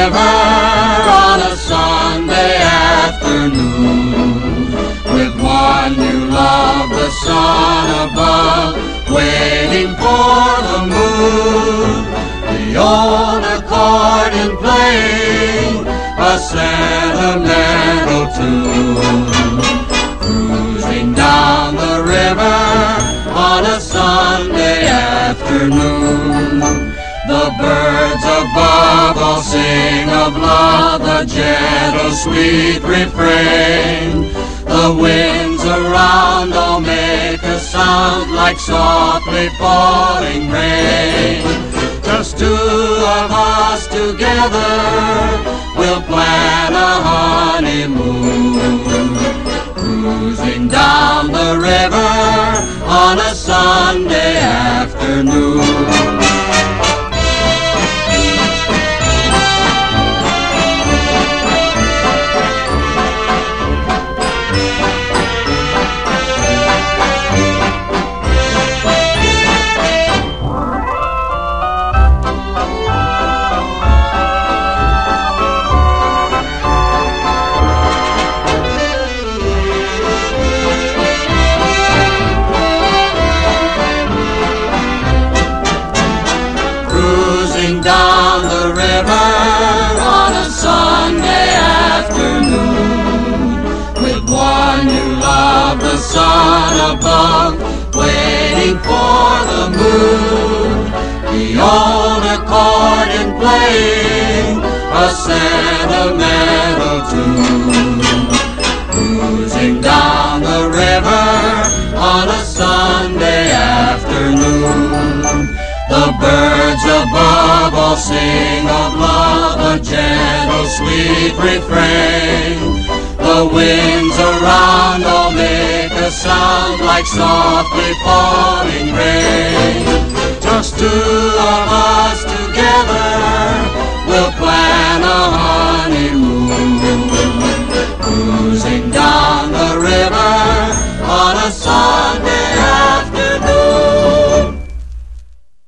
river on a Sunday afternoon. With one you love, the sun above, waiting for the moon. The old accordion playing a sentimental tune. Cruising down the river on a Sunday afternoon. The birds above all sing of love, a gentle, sweet refrain. The winds around all make a sound like softly falling rain. Just two of us together will plan a honeymoon. Cruising down the river on a Sunday afternoon. Down the river on a Sunday afternoon with one you love, the sun above, waiting for the moon. The old accordion playing a sentimental sing of love a gentle, sweet refrain. The winds around all make a sound like softly falling rain. Just two of us together will plan a honeymoon. Cruising down the river on a song.